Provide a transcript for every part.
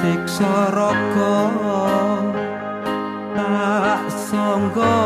siksa raga tak sangka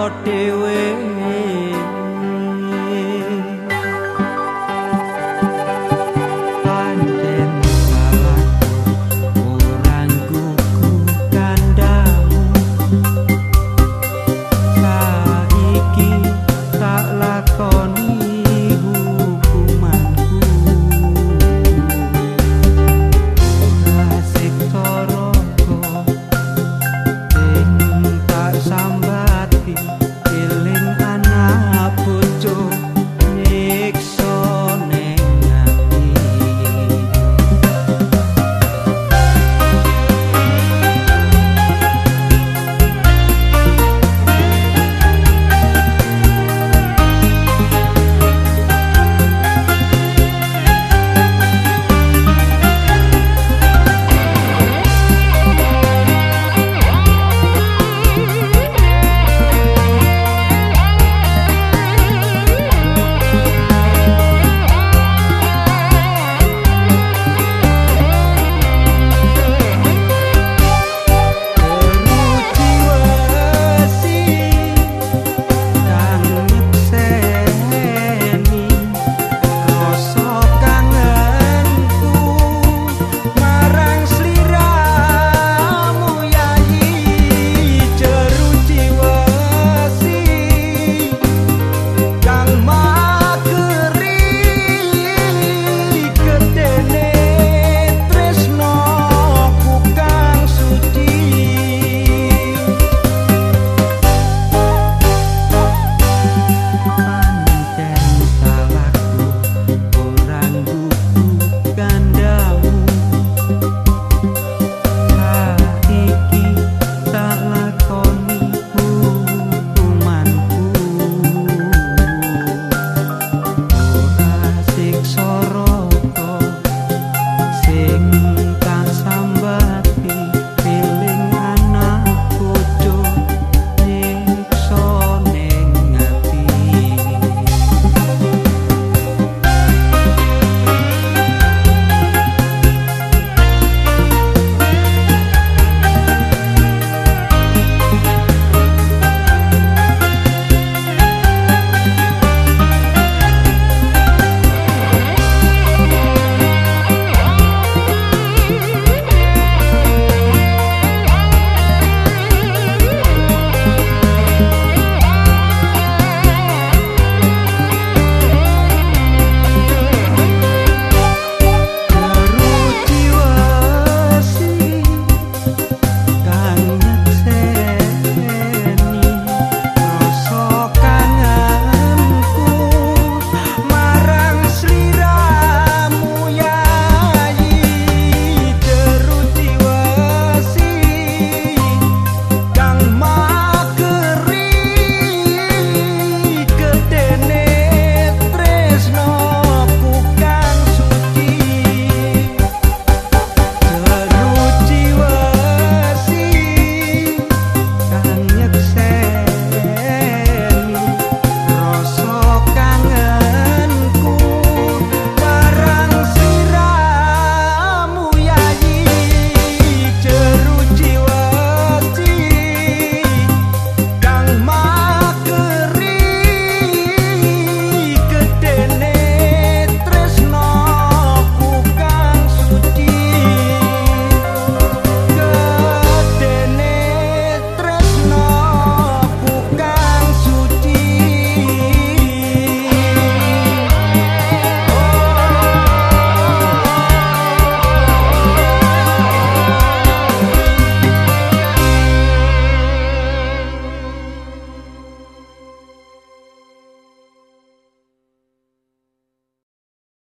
Música